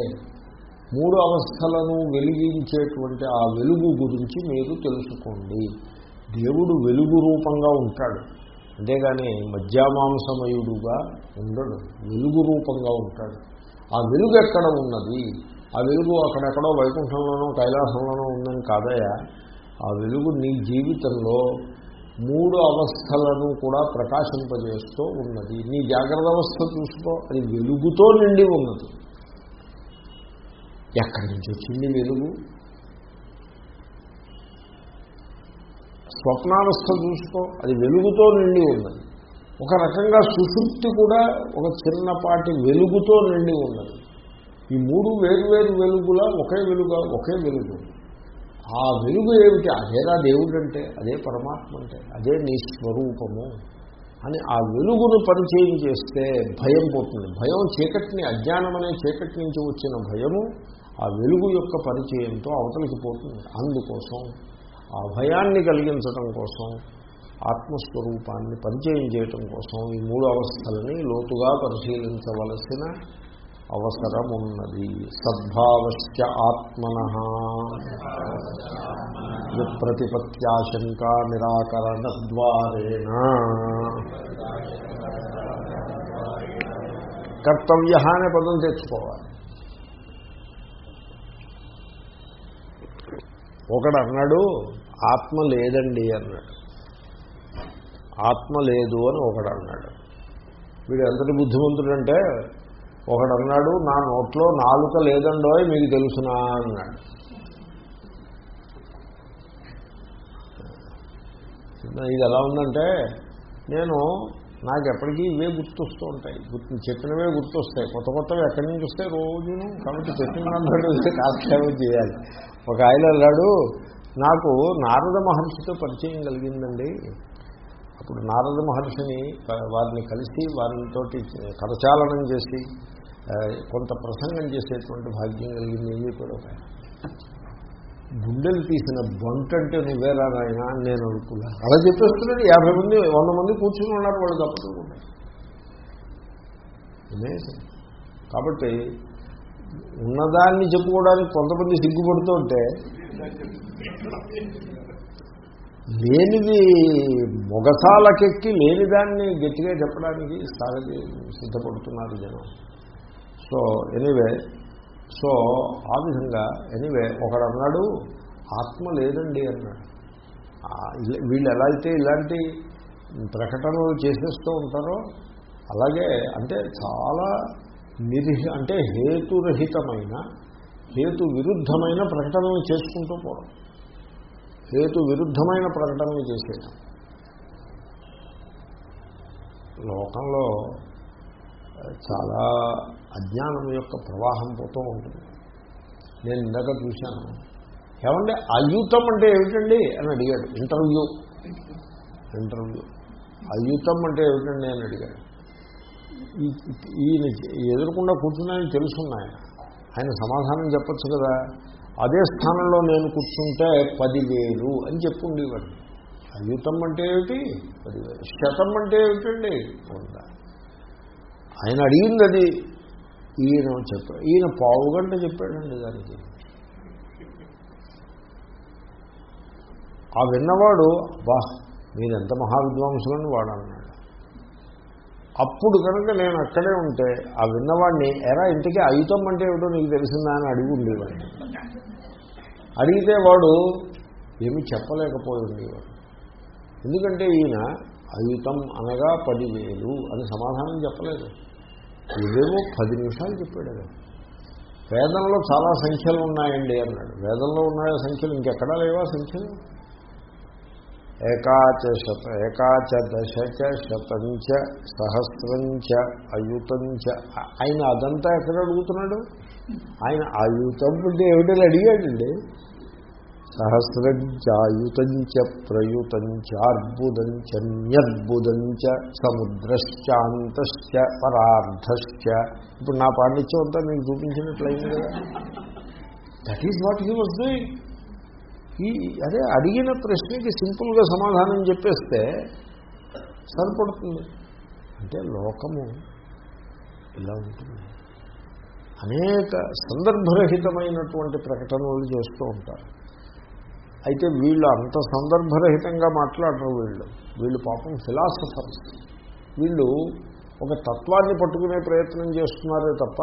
మూడు అవస్థలను వెలిగించేటువంటి ఆ వెలుగు గురించి మీరు తెలుసుకోండి. దేవుడు వెలుగు రూపంగా ఉంటాడు. అంతేగాని మధ్యామాంసమయుడుగా ఉండడు. వెలుగు రూపంగా ఉంటాడు. ఆ వెలుగు ఎక్కడ ఉన్నది? ఆ వెలుగు అక్కడెక్కడో వైకుంఠంలోనో కైలాసంలోనో ఉందని కాదయా ఆ వెలుగు నీ జీవితంలో మూడు అవస్థలను కూడా ప్రకాశింపజేస్తూ ఉన్నది. నీ జాగ్రత్త అవస్థ చూసుకో. అది వెలుగుతో నిండి ఉన్నది. ఎక్కడి నుంచి వచ్చింది వెలుగు? స్వప్నావస్థ చూసుకో. అది వెలుగుతో నిండి ఉన్నది. ఒక రకంగా సుశుక్తి కూడా ఒక చిన్నపాటి వెలుగుతో నిండి ఉన్నది. ఈ మూడు వేరువేరు వెలుగుల ఒకే వెలుగు ఒకే వెలుగు. ఆ వెలుగు ఏమిటి? అదేరా దేవుడు అంటే అదే పరమాత్మ అంటే అదే నీ స్వరూపము అని ఆ వెలుగును పరిచయం చేస్తే భయం పోతుంది. భయం చీకటిని అజ్ఞానం అనే చీకటి నుంచి వచ్చిన భయము ఆ వెలుగు యొక్క పరిచయంతో అవతలికి పోతుంది. అందుకోసం ఆ భయాన్ని కలిగించడం కోసం ఆత్మస్వరూపాన్ని పరిచయం చేయటం కోసం ఈ మూడు అవస్థలని లోతుగా పరిశీలించవలసిన అవసరం ఉన్నది ఆత్మన. ప్రతిపత్యాశంకా నిరాకరణ ద్వారేణ కర్తవ్య అనే పదం తెచ్చుకోవాలి. ఒకడు అన్నాడు ఆత్మ లేదండి అన్నాడు. ఆత్మ లేదు అని ఒకడు అన్నాడు వీడు ఎంతటి బుద్ధిమంతుడంటే ఒకడు అన్నాడు నా నోట్లో నాలుక లేదండో మీకు తెలుసునా అన్నాడు. ఇది ఎలా ఉందంటే నేను నాకు ఎప్పటికీ ఇవే గుర్తొస్తూ ఉంటాయి. గుర్తు చెప్పినవే గుర్తొస్తాయి. కొత్త కొత్తవి ఎక్కడి నుంచి వస్తాయి? రోజును. కాబట్టి చెప్పిన కాలక్షేమం చేయాలి. ఒక ఆయన అన్నాడు నాకు నారద మహర్షితో పరిచయం కలిగిందండి. అప్పుడు నారద మహర్షిని వారిని కలిసి వారితోటి కరచాలనం చేసి కొంత ప్రసంగం చేసేటువంటి భాగ్యం కలిగింది ఏం చెప్పాడు ఒక గుండెలు తీసిన బంట్ అంటే నువ్వేరా నాయన అని నేను అనుకున్నా. అలా చెప్పేస్తున్నాడు యాభై మంది వంద మంది కూర్చుని ఉన్నారు వాళ్ళు తప్పకుండా. కాబట్టి ఉన్నదాన్ని చెప్పుకోవడానికి కొంతమంది సిగ్గుపడుతూ ఉంటే లేనిది మొగసాలకెక్కి లేనిదాన్ని గట్టిగా చెప్పడానికి సాగతి సిద్ధపడుతున్నారు జనం. సో ఎనీవే సో ఆ విధంగా ఎనీవే ఒకడు అన్నాడు ఆత్మ లేదండి అన్నాడు. వీళ్ళు ఎలా అయితే ఇలాంటి ప్రకటనలు చేసేస్తూ ఉంటారో అలాగే అంటే చాలా నిర్హి అంటే హేతురహితమైన హేతు విరుద్ధమైన ప్రకటనలు చేసుకుంటూ పోవడం. హేతు విరుద్ధమైన ప్రకటనలు చేసేయడం. లోకంలో చాలా అజ్ఞానం యొక్క ప్రవాహం పోతూ ఉంటుంది. నేను ఇందాక చూశాను. ఏమంటే అయుతం అంటే ఏమిటండి? అని అడిగాడు. ఇంటర్వ్యూ. ఇంటర్వ్యూ. అయుతం అంటే ఏమిటండి అని అడిగాడు. ఈ- ఈయన ఎదురకుండా కూర్చున్నాయని తెలుసున్నాయన ఆయన సమాధానం చెప్పొచ్చు కదా. అదే స్థానంలో నేను కూర్చుంటే పదివేలు అని చెప్పుండేవాడు. అయుతం అంటే ఏమిటి? పదివేలు. శతం అంటే ఏమిటండి? ఉందా ఆయన అడిగింది అది ఈయన చెప్పాడు ఈయన పావు గంట చెప్పాడండి దానికి. ఆ విన్నవాడు బా మీరెంత ఎంత మహావిద్వాంసులని వాడు అన్నాడు అప్పుడు కనుక నేను అక్కడే ఉంటే ఆ విన్నవాడిని ఎరా ఇంటికి అయుతం అంటే ఏమిటో నీకు తెలిసిందా? అని అడిగి ఉండేవాడిని. అడిగితే వాడు ఏమీ చెప్పలేకపోయి ఉండేవాడు ఎందుకంటే ఈయన అయుతం అనగా పదివేలు అని సమాధానం చెప్పలేదు. ఇదేమో పది నిమిషాలు చెప్పాడు అది. వేదంలో చాలా సంఖ్యలు ఉన్నాయండి అన్నాడు. వేదంలో ఉన్నాయా సంఖ్యలు ఇంకెక్కడా లేవా సంఖ్యలు? ఏకాచ శత ఏకాచ దశచ శతంచ సహస్రంచ అయుతంచ. ఆయన అదంతా ఎక్కడ అడుగుతున్నాడు? ఆయన అయుతం అంటే ఏమిటో అడిగాడండి. సహస్రంచ అయుతంచ ప్రయుతంచ అర్బుదంచ సముద్రశ్చాంతశ్చ పరార్ధశ్చ ఇప్పుడు నా పాండిత్యం అంతా మీకు చూపించినట్లయింది కదా. That is what he was doing ఈ అదే అడిగిన ప్రశ్నకి సింపుల్గా సమాధానం చెప్పేస్తే సరిపడుతుంది. అంటే లోకము ఇలా ఉంటుంది. అనేక సందర్భరహితమైనటువంటి ప్రకటనలు చేస్తూ ఉంటారు. అయితే వీళ్ళు అంత సందర్భరహితంగా మాట్లాడరు వీళ్ళు. వీళ్ళు పాపం ఫిలాసఫర్స్. వీళ్ళు ఒక తత్వాన్ని పట్టుకునే ప్రయత్నం చేస్తున్నారే తప్ప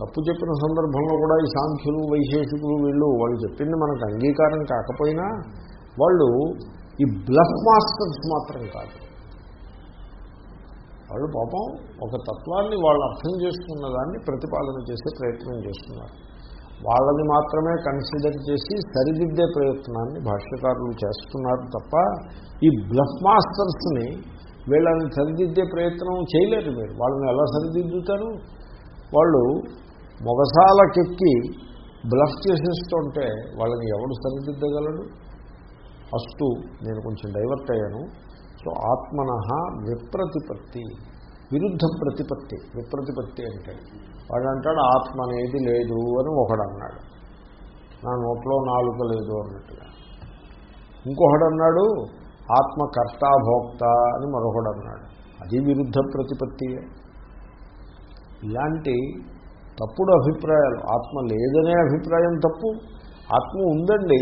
తప్పు చెప్పిన సందర్భంలో కూడా ఈ సాంఖ్యులు వైశేషికులు వీళ్ళు వాళ్ళు చెప్పింది మనకు అంగీకారం కాకపోయినా వాళ్ళు ఈ బ్లఫ్ మాస్టర్స్ మాత్రం కాదు. వాళ్ళు పాపం ఒక తత్వాన్ని వాళ్ళు అర్థం చేసుకున్న దాన్ని ప్రతిపాదన చేసే ప్రయత్నం చేస్తున్నారు. వాళ్ళని మాత్రమే కన్సిడర్ చేసి సరిదిద్దే ప్రయత్నాన్ని భాష్యకారులు చేస్తున్నారు తప్ప ఈ బ్లఫ్ మాస్టర్స్ని వీళ్ళని సరిదిద్దే ప్రయత్నం చేయలేరు మీరు వాళ్ళని ఎలా సరిదిద్దుతారు? వాళ్ళు మొగసాలకెక్కి బ్లఫ్ చేసేస్తుంటే వాళ్ళని ఎవడు సరిదిద్దగలడు? ఫస్ట్ నేను కొంచెం డైవర్ట్ అయ్యాను. సో ఆత్మన విప్రతిపత్తి విరుద్ధ ప్రతిపత్తి. విప్రతిపత్తి అంటే వాడు అంటాడు ఆత్మ అనేది లేదు అని ఒకడు అన్నాడు నా నోట్లో నాలుక లేదు అన్నట్టుగా. ఇంకొకడు అన్నాడు ఆత్మ కర్తాభోక్త అని మరొకడు అన్నాడు అది విరుద్ధ ప్రతిపత్తియే ఇలాంటి తప్పుడు అభిప్రాయాలు ఆత్మ లేదనే అభిప్రాయం తప్పు. ఆత్మ ఉందండి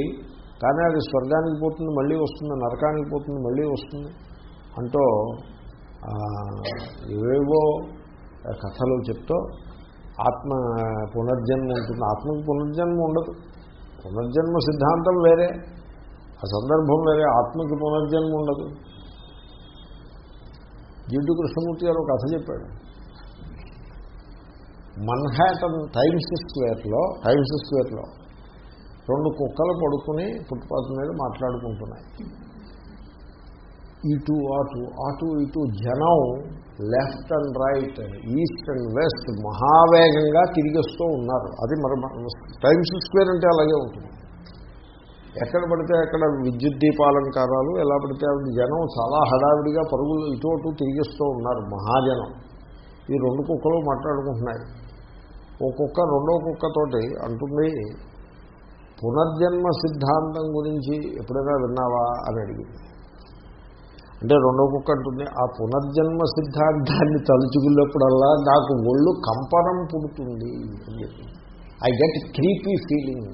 కానీ అది స్వర్గానికి పోతుంది మళ్ళీ వస్తుంది నరకానికి పోతుంది మళ్ళీ వస్తుంది. అంటూ ఏవేవో కథలు చెప్తూ ఆత్మ పునర్జన్మ ఉంటుంది. ఆత్మకు పునర్జన్మ ఉండదు. పునర్జన్మ సిద్ధాంతం వేరే. ఆ సందర్భం వేరే. ఆత్మకి పునర్జన్మ ఉండదు. జిడ్డు కృష్ణమూర్తి గారు ఒక కథ చెప్పాడు. మన్హాటన్ టైమ్స్ స్క్వేర్లో టైమ్స్ స్క్వేర్లో రెండు కుక్కలు పడుకుని ఫుట్పాత్ మీద మాట్లాడుకుంటున్నాయి. ఇటు అటు అటు ఇటు జనం left and right east and west మహావేగంగా తిరిగేస్తూ ఉన్నారు. అది మరి టైమ్స్ స్క్వేర్ అంటే అలాగే ఉంటుంది. ఎక్కడ పడితే అక్కడ విద్యుత్ దీపాలంకారాలు ఎలా పడితే జనం చాలా హడావిడిగా పరుగులు ఇటు అటు తిరిగిస్తూ ఉన్నారు మహాజనం. ఈ రెండు కుక్కలు మాట్లాడుకుంటున్నాయి. ఓ కుక్క రెండో కుక్కతోటి అంటుంది పునర్జన్మ సిద్ధాంతం గురించి ఎప్పుడైనా విన్నావా? అని అడిగింది. అంటే రెండో కుక్క అంటుంది ఆ పునర్జన్మ సిద్ధాంతాన్ని తలుచుకున్నప్పుడల్లా నాకు ఒళ్ళు కంపనం పుడుతుంది ఐ గెట్ క్రీపీ ఫీలింగ్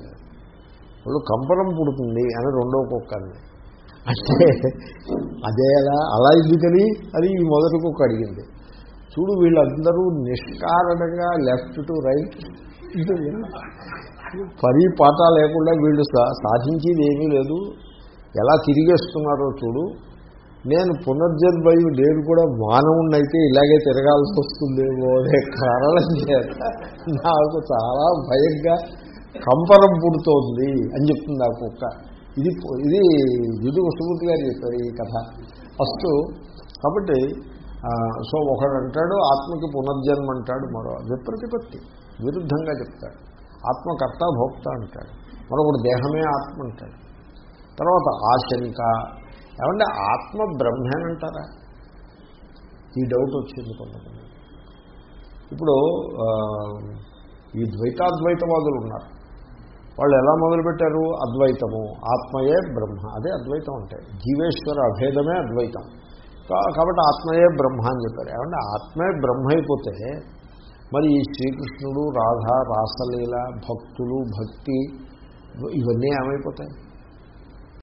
ఒళ్ళు కంపనం పుడుతుంది అని రెండో కుక్క అంటే అదే అలా అలా ఎందుకని? అది ఈ మొదటి కుక్క అడిగింది. చూడు వీళ్ళందరూ నిష్కారణంగా లెఫ్ట్ టు రైట్ పరీ పాట లేకుండా వీళ్ళు సాధించేది ఏమీ లేదు. ఎలా తిరిగేస్తున్నారో చూడు. నేను పునర్జన్మయు నేను కూడా మానవుణ్ణి అయితే ఇలాగే తిరగాల్సి వస్తుందేమో అనే కారణం చేత నాకు చాలా భయంగా కంపరం పుడుతోంది అని చెప్తుంది ఆ కుక్క. ఇది ఇది యుధు వసుమూర్తి గారు చెప్పారు ఈ కథ. ఫస్ట్ కాబట్టి సో ఒకడు అంటాడు ఆత్మకి పునర్జన్మ అంటాడు మరో విప్రతిపత్తి విరుద్ధంగా చెప్తాడు. ఆత్మకర్త భోక్త అంటాడు. మరొకడు దేహమే ఆత్మ అంటాడు. తర్వాత ఆశంక ఏమంటే ఆత్మ బ్రహ్మేనంటారా ఈ డౌట్ వచ్చింది కొంతమంది ఇప్పుడు ఈ ద్వైతాద్వైతవాదులు ఉన్నారు. వాళ్ళు ఎలా మొదలుపెట్టారు? అద్వైతము. ఆత్మయే బ్రహ్మ. అదే అద్వైతం అంటే. జీవేశ్వర అభేదమే అద్వైతం. కా- కాబట్టి ఆత్మయే బ్రహ్మ అని చెప్పారు. ఏమంటే ఆత్మే బ్రహ్మ అయిపోతే మరి ఈ శ్రీకృష్ణుడు రాధ రాసలీల భక్తులు భక్తి ఇవన్నీ ఏమైపోతాయి?